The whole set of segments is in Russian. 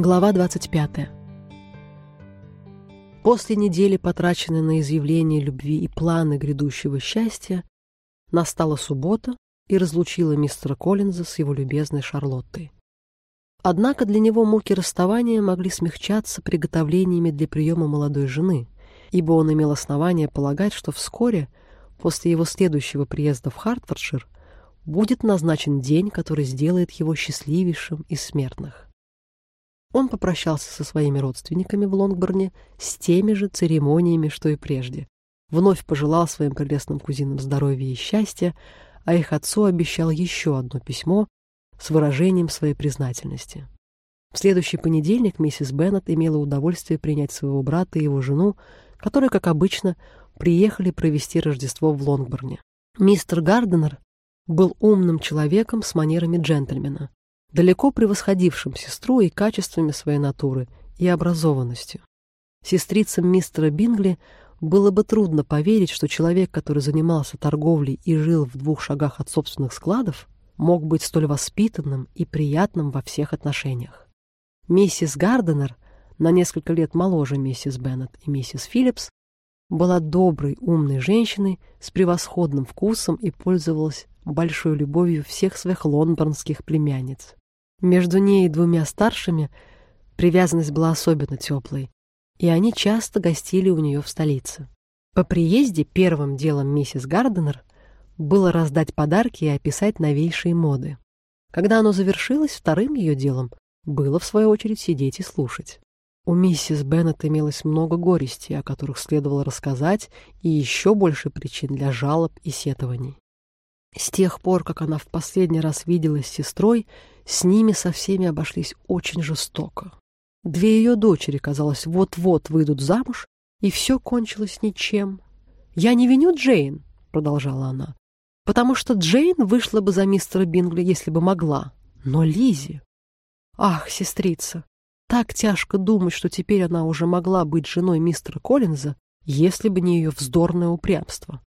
Глава 25. После недели, потраченной на изъявление любви и планы грядущего счастья, настала суббота и разлучила мистера Коллинза с его любезной Шарлоттой. Однако для него муки расставания могли смягчаться приготовлениями для приема молодой жены, ибо он имел основание полагать, что вскоре, после его следующего приезда в Хартфордшир, будет назначен день, который сделает его счастливейшим из смертных. Он попрощался со своими родственниками в Лонгборне с теми же церемониями, что и прежде. Вновь пожелал своим прелестным кузинам здоровья и счастья, а их отцу обещал еще одно письмо с выражением своей признательности. В следующий понедельник миссис Беннет имела удовольствие принять своего брата и его жену, которые, как обычно, приехали провести Рождество в Лонгборне. Мистер Гарденер был умным человеком с манерами джентльмена далеко превосходившим сестру и качествами своей натуры, и образованностью. Сестрицам мистера Бингли было бы трудно поверить, что человек, который занимался торговлей и жил в двух шагах от собственных складов, мог быть столь воспитанным и приятным во всех отношениях. Миссис Гарденер, на несколько лет моложе миссис Беннет и миссис Филлипс, была доброй, умной женщиной с превосходным вкусом и пользовалась большой любовью всех своих лондонских племянниц. Между ней и двумя старшими привязанность была особенно теплой, и они часто гостили у нее в столице. По приезде первым делом миссис Гарденер было раздать подарки и описать новейшие моды. Когда оно завершилось, вторым ее делом было, в свою очередь, сидеть и слушать. У миссис Беннет имелось много горестей, о которых следовало рассказать, и еще больше причин для жалоб и сетований. С тех пор, как она в последний раз виделась с сестрой, с ними со всеми обошлись очень жестоко. Две ее дочери, казалось, вот-вот выйдут замуж, и все кончилось ничем. «Я не виню Джейн», — продолжала она, «потому что Джейн вышла бы за мистера Бингли, если бы могла. Но Лизи... Ах, сестрица, так тяжко думать, что теперь она уже могла быть женой мистера Коллинза, если бы не ее вздорное упрямство.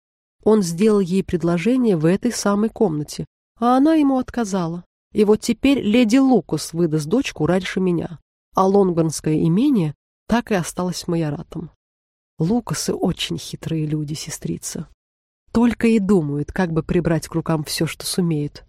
Он сделал ей предложение в этой самой комнате, а она ему отказала. И вот теперь леди Лукас выдаст дочку раньше меня, а лонгборнское имение так и осталось майоратом. Лукасы очень хитрые люди, сестрица. Только и думают, как бы прибрать к рукам все, что сумеют.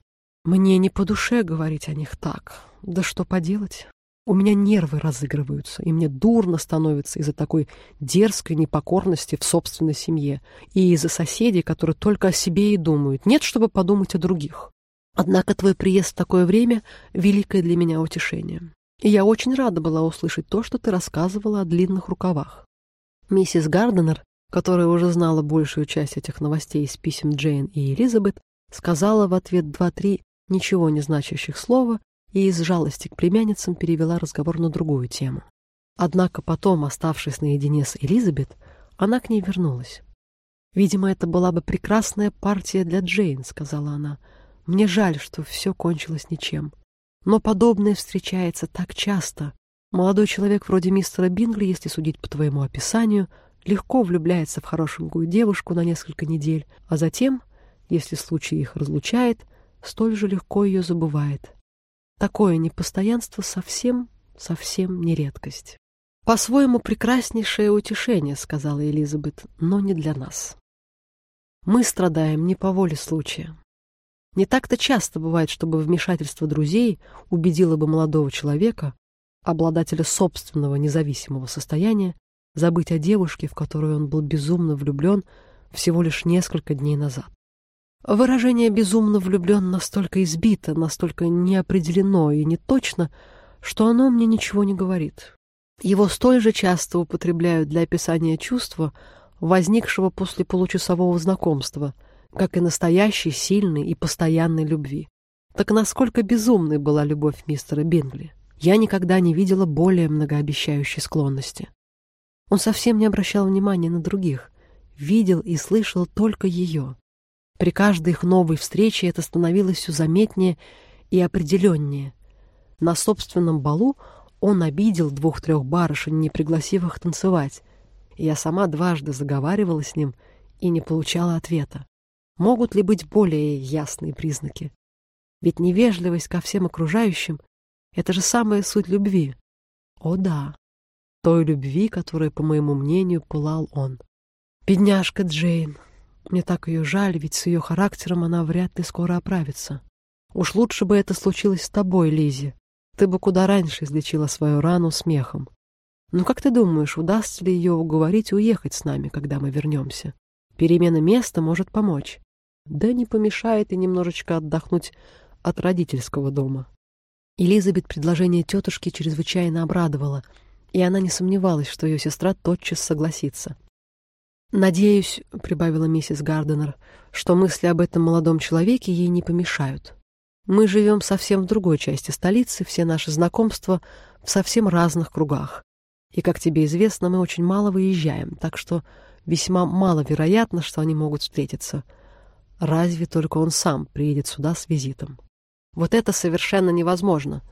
Мне не по душе говорить о них так. Да что поделать? У меня нервы разыгрываются, и мне дурно становится из-за такой дерзкой непокорности в собственной семье и из-за соседей, которые только о себе и думают, нет, чтобы подумать о других. Однако твой приезд в такое время — великое для меня утешение. И я очень рада была услышать то, что ты рассказывала о длинных рукавах. Миссис Гарденер, которая уже знала большую часть этих новостей из писем Джейн и Элизабет, сказала в ответ два-три ничего не значащих слова и из жалости к племянницам перевела разговор на другую тему. Однако потом, оставшись наедине с Элизабет, она к ней вернулась. «Видимо, это была бы прекрасная партия для Джейн», — сказала она. «Мне жаль, что все кончилось ничем. Но подобное встречается так часто. Молодой человек вроде мистера Бингли, если судить по твоему описанию, легко влюбляется в хорошенькую девушку на несколько недель, а затем, если случай их разлучает, столь же легко ее забывает. Такое непостоянство совсем, совсем не редкость. «По-своему прекраснейшее утешение», — сказала Элизабет, — «но не для нас. Мы страдаем не по воле случая. Не так-то часто бывает, чтобы вмешательство друзей убедило бы молодого человека, обладателя собственного независимого состояния, забыть о девушке, в которую он был безумно влюблен всего лишь несколько дней назад. Выражение «безумно влюблен» настолько избито, настолько неопределено и неточно, что оно мне ничего не говорит. Его столь же часто употребляют для описания чувства, возникшего после получасового знакомства, как и настоящей, сильной и постоянной любви. Так насколько безумной была любовь мистера Бингли? Я никогда не видела более многообещающей склонности. Он совсем не обращал внимания на других, видел и слышал только ее. При каждой их новой встрече это становилось все заметнее и определеннее. На собственном балу он обидел двух-трех барышень, не пригласив их танцевать. Я сама дважды заговаривала с ним и не получала ответа. Могут ли быть более ясные признаки? Ведь невежливость ко всем окружающим — это же самая суть любви. О да, той любви, которой, по моему мнению, пылал он. Бедняжка Джейн. Мне так ее жаль, ведь с ее характером она вряд ли скоро оправится. Уж лучше бы это случилось с тобой, Лизи. Ты бы куда раньше излечила свою рану смехом. Ну как ты думаешь, удастся ли ее уговорить уехать с нами, когда мы вернемся? Перемена места может помочь. Да не помешает и немножечко отдохнуть от родительского дома. Элизабет предложение тетушки чрезвычайно обрадовало, и она не сомневалась, что ее сестра тотчас согласится. «Надеюсь», — прибавила миссис Гарденер, «что мысли об этом молодом человеке ей не помешают. Мы живем совсем в другой части столицы, все наши знакомства в совсем разных кругах. И, как тебе известно, мы очень мало выезжаем, так что весьма маловероятно, что они могут встретиться. Разве только он сам приедет сюда с визитом. Вот это совершенно невозможно,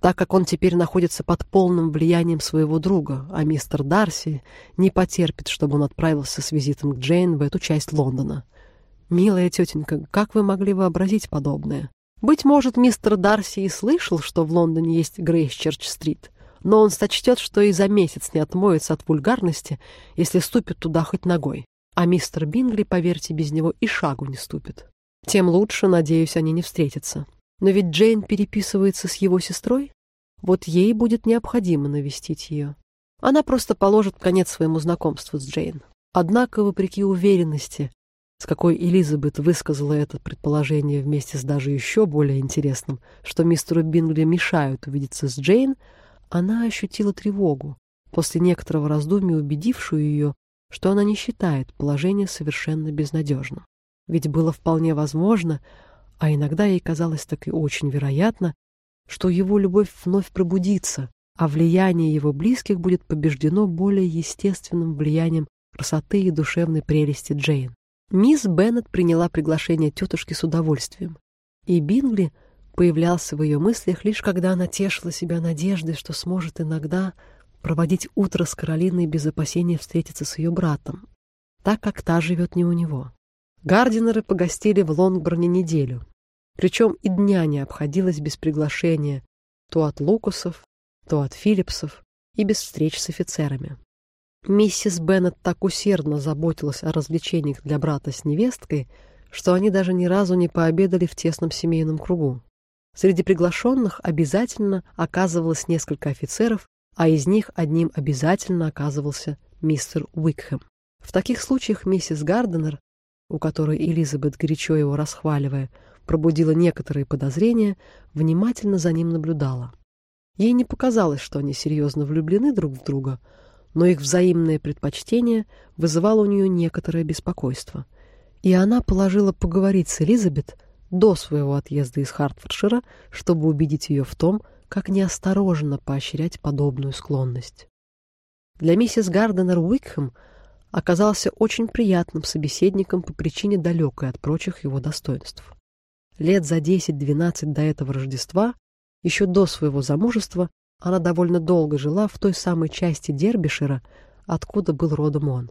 так как он теперь находится под полным влиянием своего друга, а мистер Дарси не потерпит, чтобы он отправился с визитом к Джейн в эту часть Лондона. Милая тетенька, как вы могли вообразить подобное? Быть может, мистер Дарси и слышал, что в Лондоне есть Грейсчерч-стрит, но он сочтет, что и за месяц не отмоется от вульгарности, если ступит туда хоть ногой. А мистер Бингли, поверьте, без него и шагу не ступит. Тем лучше, надеюсь, они не встретятся. Но ведь Джейн переписывается с его сестрой. Вот ей будет необходимо навестить ее. Она просто положит конец своему знакомству с Джейн. Однако, вопреки уверенности, с какой Элизабет высказала это предположение вместе с даже еще более интересным, что мистеру Бингли мешают увидеться с Джейн, она ощутила тревогу, после некоторого раздумья убедившую ее, что она не считает положение совершенно безнадежным. Ведь было вполне возможно, а иногда ей казалось так и очень вероятно, что его любовь вновь пробудится, а влияние его близких будет побеждено более естественным влиянием красоты и душевной прелести Джейн. Мисс Беннет приняла приглашение тетушки с удовольствием, и Бингли появлялся в ее мыслях лишь когда она тешила себя надеждой, что сможет иногда проводить утро с Каролиной без опасения встретиться с ее братом, так как та живет не у него. Гардинеры погостили в Лонгборне неделю, причем и дня не обходилось без приглашения то от Лукусов, то от Филлипсов и без встреч с офицерами. Миссис Беннет так усердно заботилась о развлечениях для брата с невесткой, что они даже ни разу не пообедали в тесном семейном кругу. Среди приглашенных обязательно оказывалось несколько офицеров, а из них одним обязательно оказывался мистер Уикхэм. В таких случаях миссис Гарденер, у которой Элизабет, горячо его расхваливая, пробудила некоторые подозрения, внимательно за ним наблюдала. Ей не показалось, что они серьезно влюблены друг в друга, но их взаимное предпочтение вызывало у нее некоторое беспокойство. И она положила поговорить с Элизабет до своего отъезда из Хартфордшира, чтобы убедить ее в том, как неосторожно поощрять подобную склонность. Для миссис Гарденер Уикхэм оказался очень приятным собеседником по причине далекой от прочих его достоинств. Лет за 10-12 до этого Рождества, еще до своего замужества, она довольно долго жила в той самой части Дербишира, откуда был родом он.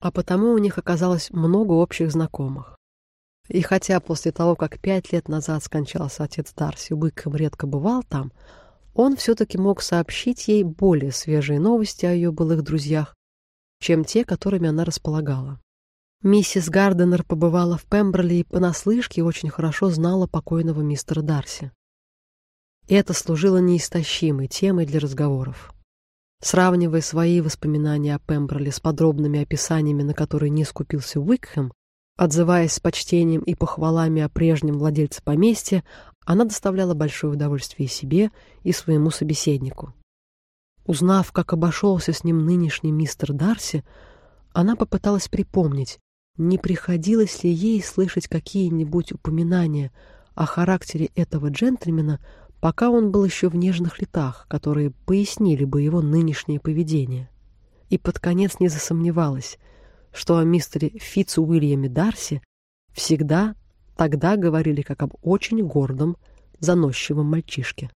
А потому у них оказалось много общих знакомых. И хотя после того, как пять лет назад скончался отец Дарси, Уикхэм редко бывал там, он все-таки мог сообщить ей более свежие новости о ее былых друзьях, чем те, которыми она располагала. Миссис Гарденер побывала в Пемберли и понаслышке очень хорошо знала покойного мистера Дарси. Это служило неистощимой темой для разговоров. Сравнивая свои воспоминания о Пемберли с подробными описаниями, на которые не скупился Уикхэм, Отзываясь с почтением и похвалами о прежнем владельце поместья, она доставляла большое удовольствие себе и своему собеседнику. Узнав, как обошелся с ним нынешний мистер Дарси, она попыталась припомнить, не приходилось ли ей слышать какие-нибудь упоминания о характере этого джентльмена, пока он был еще в нежных летах, которые пояснили бы его нынешнее поведение. И под конец не засомневалась — что о мистере Фитц Уильяме Дарси всегда тогда говорили как об очень гордом, заносчивом мальчишке.